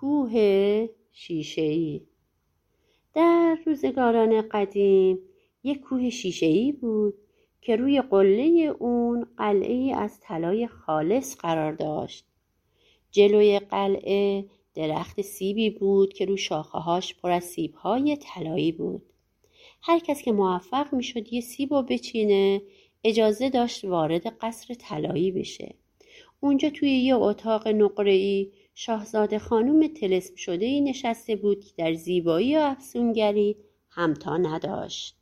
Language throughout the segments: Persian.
کوه شیشهای در روزگاران قدیم یک کوه شیشهای بود که روی قله اون قلعه از طلای خالص قرار داشت. جلوی قلعه درخت سیبی بود که رو شاخه هاش پر از سیب های طلایی بود. هر کس که موفق می شد یه سیب رو بچینه اجازه داشت وارد قصر طلایی بشه. اونجا توی یه اتاق ای شاهزاده خانم تلسم شده ای نشسته بود که در زیبایی و افسونگری همتا نداشت.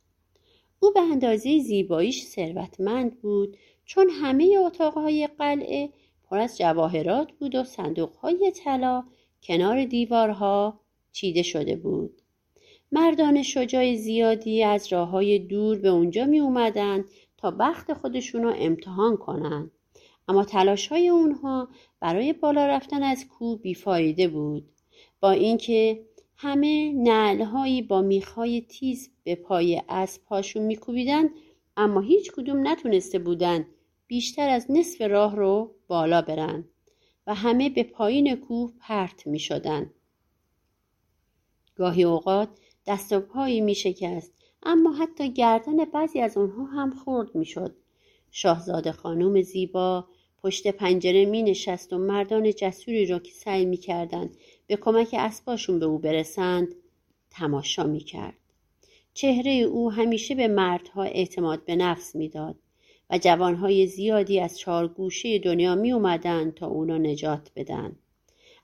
او به اندازه زیباییش ثروتمند بود چون همه اتاقهای قلعه پر از جواهرات بود و صندوقهای طلا کنار دیوارها چیده شده بود. مردان شجاع زیادی از راه های دور به اونجا می اومدن تا بخت خودشون رو امتحان کنند. اما تلاش های اونها برای بالا رفتن از کوه بیفایده بود. با اینکه همه نعلهایی با میخهای تیز به پای اسب پاشون میکوبیدند اما هیچ کدوم نتونسته بودند بیشتر از نصف راه رو بالا برن و همه به پایین کوه پرت می. گاهی اوقات دست و پایی می شکست اما حتی گردن بعضی از آنها هم خورد می. شاهزاده خانم زیبا پشت پنجره می نشست و مردان جسوری را که سعی می کردن به کمک اسباشون به او برسند تماشا می کرد. چهره او همیشه به مردها اعتماد به نفس می‌داد و جوانهای زیادی از چهار گوشه دنیا می اومدن تا اونا نجات بدن.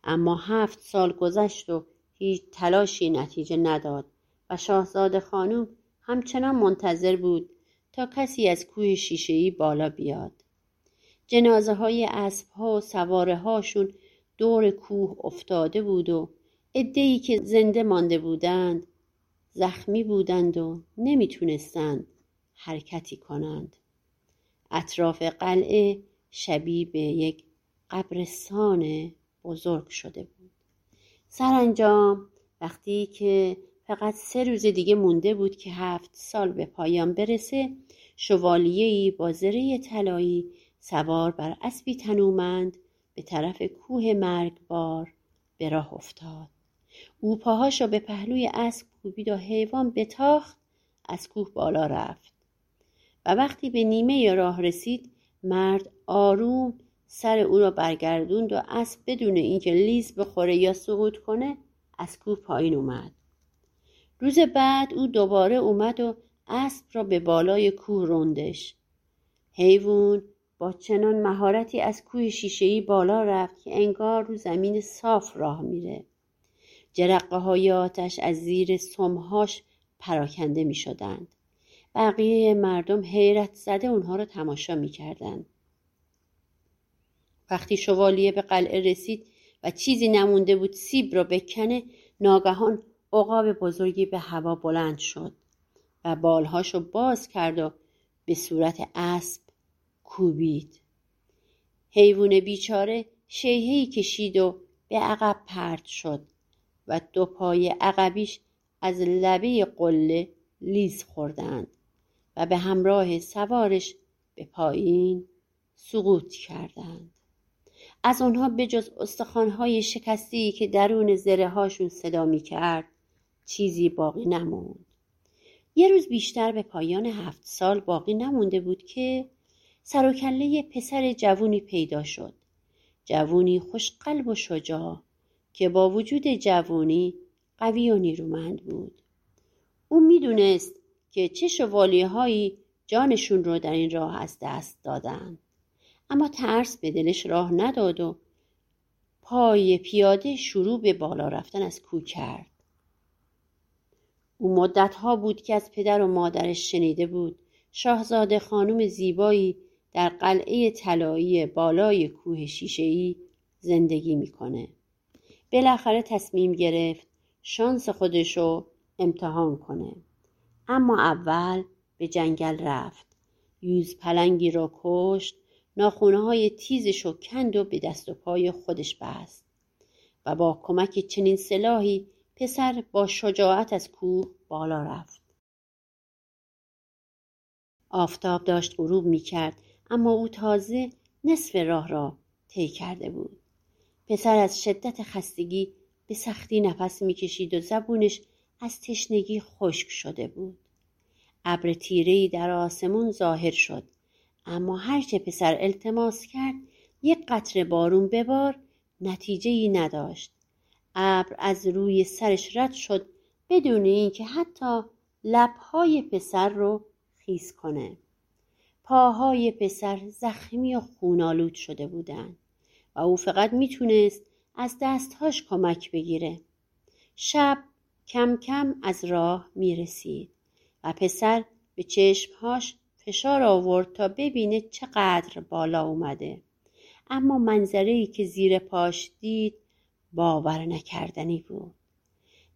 اما هفت سال گذشت و هیچ تلاشی نتیجه نداد و شاهزاده خانم همچنان منتظر بود تا کسی از کوه شیشهای بالا بیاد. جنازه های اسب ها و سواره هاشون دور کوه افتاده بود و ادهی که زنده مانده بودند زخمی بودند و نمی‌تونستند حرکتی کنند. اطراف قلعه شبیه به یک قبرستان بزرگ شده بود. سرانجام وقتی که فقط سه روز دیگه مونده بود که هفت سال به پایان برسه شوالیهی با زره طلایی سوار بر اسبی تنومند به طرف کوه مرگبار به راه افتاد. او پاهاش را به پهلوی اسب کوبید و حیوان بتاخت از کوه بالا رفت. و وقتی به نیمه راه رسید مرد آروم سر او را برگردوند و اسب بدون اینکه لیز بخوره یا سقوط کنه از کوه پایین اومد. روز بعد او دوباره اومد و اسب را به بالای کوه روندش حیوان با چنان مهارتی از کوه شیشهای بالا رفت که انگار رو زمین صاف راه میره جرقه های آتش از زیر سمهاش پراکنده می شدند. بقیه مردم حیرت زده اونها را تماشا می کردند. وقتی شوالیه به قلعه رسید و چیزی نمونده بود سیب را بکنه ناگهان عقاب بزرگی به هوا بلند شد و بالهاشو باز کرد و به صورت اسب کوبید. حیوان بیچاره شیهی کشید و به عقب پرت شد و دو پای عقبیش از لبه قله لیز خوردند و به همراه سوارش به پایین سقوط کردند. از آنها به جز استخوانهای شکستی که درون زره هاشون صدا می کرد چیزی باقی نموند. یه روز بیشتر به پایان هفت سال باقی نمونده بود که سر و کله پسر جوونی پیدا شد. جوونی خوشقلب و شجاع که با وجود جوونی قوی و نیرومند بود. او می‌دونست که چه شوالیه هایی جانشون رو در این راه از دست دادن. اما ترس به دلش راه نداد و پای پیاده شروع به بالا رفتن از کو کرد. او مدتها بود که از پدر و مادرش شنیده بود. شاهزاده خانم زیبایی در قلعه طلایی بالای کوه شیشهای زندگی می‌کنه. بالاخره تصمیم گرفت شانس خودشو امتحان کنه. اما اول به جنگل رفت. یوز پلنگی را کشت ناخونه تیزش و کند و به دست و پای خودش بست و با کمک چنین سلاحی پسر با شجاعت از کوه بالا رفت. آفتاب داشت غروب می کرد اما او تازه نصف راه را طی کرده بود. پسر از شدت خستگی به سختی نفس می‌کشید و زبونش از تشنگی خشک شده بود. ابر تیرهای در آسمون ظاهر شد اما هرچه پسر التماس کرد یک قطره بارون ببار نتیجه ای نداشت. ابر از روی سرش رد شد بدون اینکه حتی لبهای پسر رو خیس کنه. پاهای پسر زخمی و خونالود شده بودند و او فقط می‌تونست از دستهاش کمک بگیره. شب کم کم از راه می‌رسید و پسر به چشمهاش فشار آورد تا ببینه چقدر بالا اومده. اما منظره که زیر پاش دید باور نکردنی بود.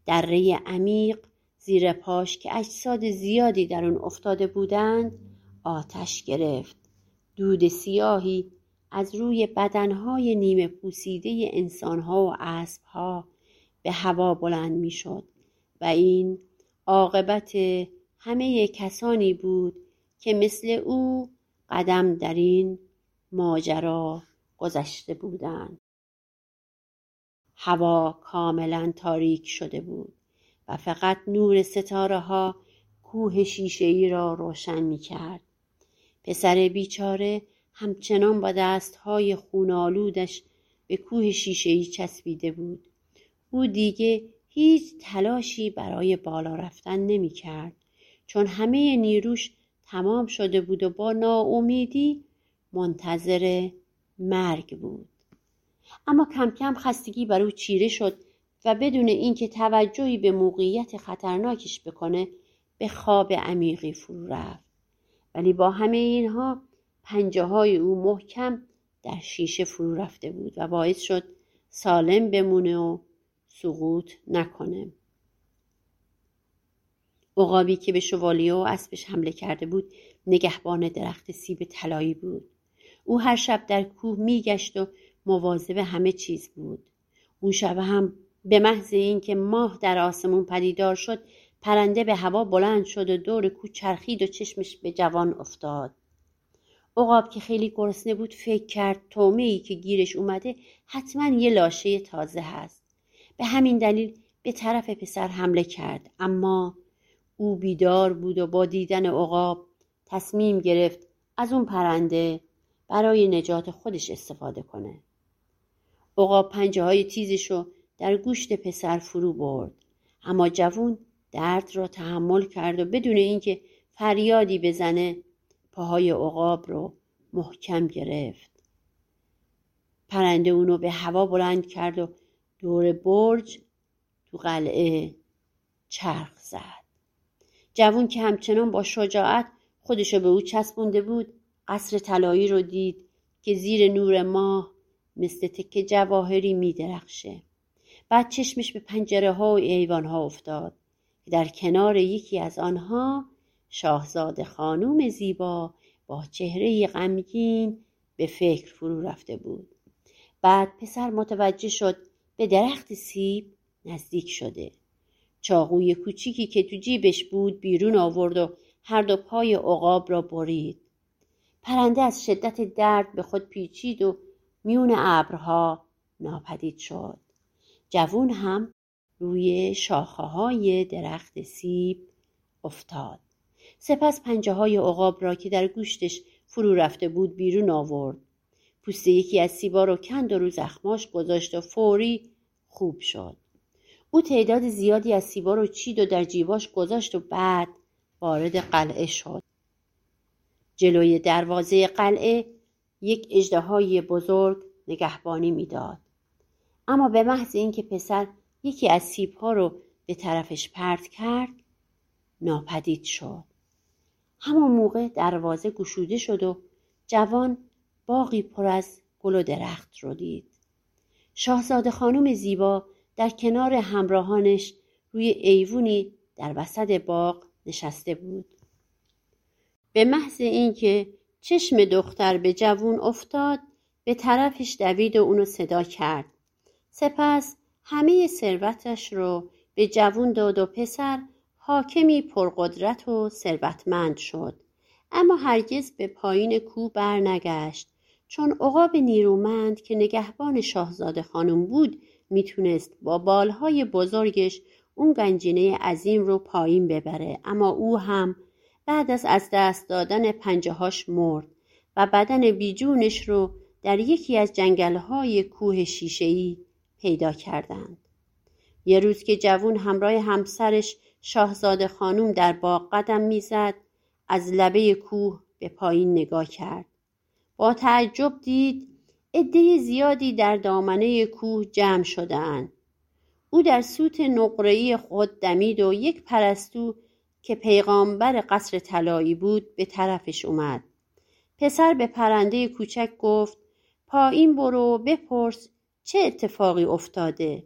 دره عمیق زیر پاش که اجساد زیادی در اون افتاده بودند آتش گرفت دود سیاهی از روی بدنهای نیمه پوسیده انسانها و اسبها به هوا بلند می‌شد و این عاقبت همه کسانی بود که مثل او قدم در این ماجرا گذشته بودند هوا کاملا تاریک شده بود و فقط نور ستاره ها کوه شیشه ای را روشن می کرد. پسر بیچاره همچنان با دستهای خونالودش به کوه شیشه ای چسبیده بود. او دیگه هیچ تلاشی برای بالا رفتن نمی کرد چون همه نیروش تمام شده بود و با ناامیدی منتظر مرگ بود. اما کم کم خستگی بر او چیره شد و بدون اینکه توجهی به موقعیت خطرناکش بکنه به خواب عمیقی فرو رفت ولی با همه اینها پنجه های او محکم در شیشه فرو رفته بود و باعث شد سالم بمونه و سقوط نکنه. عقابی که به شوالیه و اسبش حمله کرده بود نگهبان درخت سیب طلایی بود. او هر شب در کوه میگشت و مواظب همه چیز بود. اون شب هم به محض اینکه ماه در آسمون پدیدار شد پرنده به هوا بلند شد و دور کو چرخید و چشمش به جوان افتاد. عقاب که خیلی گرسنه بود فکر کرد تومه ای که گیرش اومده حتما یه لاشه تازه هست. به همین دلیل به طرف پسر حمله کرد. اما او بیدار بود و با دیدن عقاب تصمیم گرفت از اون پرنده برای نجات خودش استفاده کنه. عقاب پنجه های تیزش رو در گوشت پسر فرو برد. اما جوون درد را تحمل کرد و بدون اینکه فریادی بزنه پاهای عقاب رو محکم گرفت. پرنده اونو به هوا بلند کرد و دور برج تو قلعه چرخ زد. جوون که همچنان با شجاعت خودشو به او چسبونده بود قصر طلایی رو دید که زیر نور ماه مثل تکه جواهری می درخشه. بعد چشمش به پنجره ها و ایوان ها افتاد. در کنار یکی از آنها شاهزاده خانوم زیبا با چهره غمگین به فکر فرو رفته بود. بعد پسر متوجه شد به درخت سیب نزدیک شده. چاقوی کوچیکی که تو جیبش بود بیرون آورد و هر دو پای عقاب را برید. پرنده از شدت درد به خود پیچید و میون ابرها ناپدید شد. جوون هم روی شاخه های درخت سیب افتاد. سپس پنجه های عقاب را که در گوشتش فرو رفته بود بیرون آورد. پوست یکی از سیبا رو کند و رو زخماش گذاشت و فوری خوب شد. او تعداد زیادی از سیبا رو چید و در جیباش گذاشت و بعد وارد قلعه شد. جلوی دروازه قلعه یک اجدهای بزرگ نگهبانی می‌داد. اما به محض اینکه پسر یکی از سیبها رو به طرفش پرت کرد ناپدید شد. همان موقع دروازه گشوده شد و جوان باقی پر از گل و درخت رو دید. شاهزاده خانم زیبا در کنار همراهانش روی ایوونی در وسط باغ نشسته بود. به محض اینکه چشم دختر به جوون افتاد به طرفش دوید و اونو صدا کرد. سپس همه ثروتش رو به جوون داد و پسر حاکمی پرقدرت و ثروتمند شد. اما هرگز به پایین کو برنگشت چون عقاب نیرومند که نگهبان شاهزاده خانم بود می‌تونست با بالهای بزرگش اون گنجینه عظیم رو پایین ببره. اما او هم بعد از از دست دادن پنجهاش مرد و بدن بیجونش رو در یکی از جنگلهای کوه شیشهای پیدا کردند. یه روز که جوون همراه همسرش شاهزاده خانوم در باغ قدم می‌زد از لبه کوه به پایین نگاه کرد. با تعجب دید عده زیادی در دامنه کوه جمع شدهاند. او در سوت نقره‌ای خود دمید و یک پرستو که پیغامبر قصر طلایی بود به طرفش اومد. پسر به پرنده کوچک گفت پایین برو بپرس چه اتفاقی افتاده؟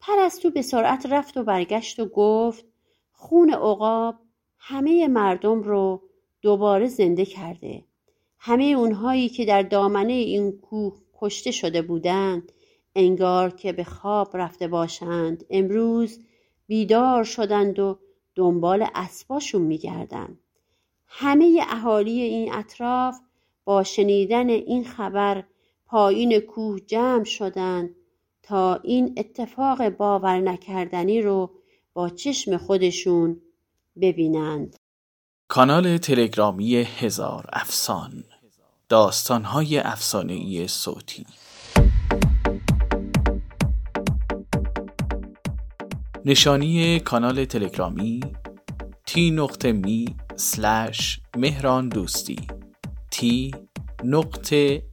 پرستو به سرعت رفت و برگشت و گفت خون عقاب همه مردم رو دوباره زنده کرده. همه اونهایی که در دامنه این کوه کشته شده بودند انگار که به خواب رفته باشند امروز بیدار شدند و دنبال اسباشون میگردند. همه اهالی این اطراف با شنیدن این خبر پایین کوه جمع شدند تا این اتفاق باور نکردنی رو با چشم خودشون ببینند. کانال تلگرامی هزار افسان داستانهای افسانهای صوتی. نشانی کانال تلگرامی تی نقطه می سلش مهران دوستی تی نقطه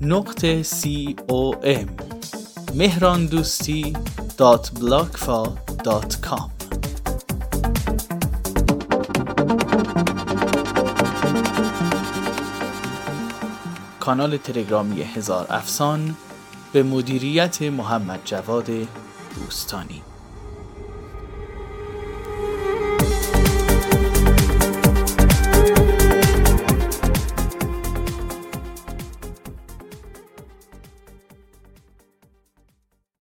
نقطه c o m. مهران دوستی دات بلاکفا دات کام. کانال تلگرامی هزار افسان به مدیریت محمد جواد دوستانی.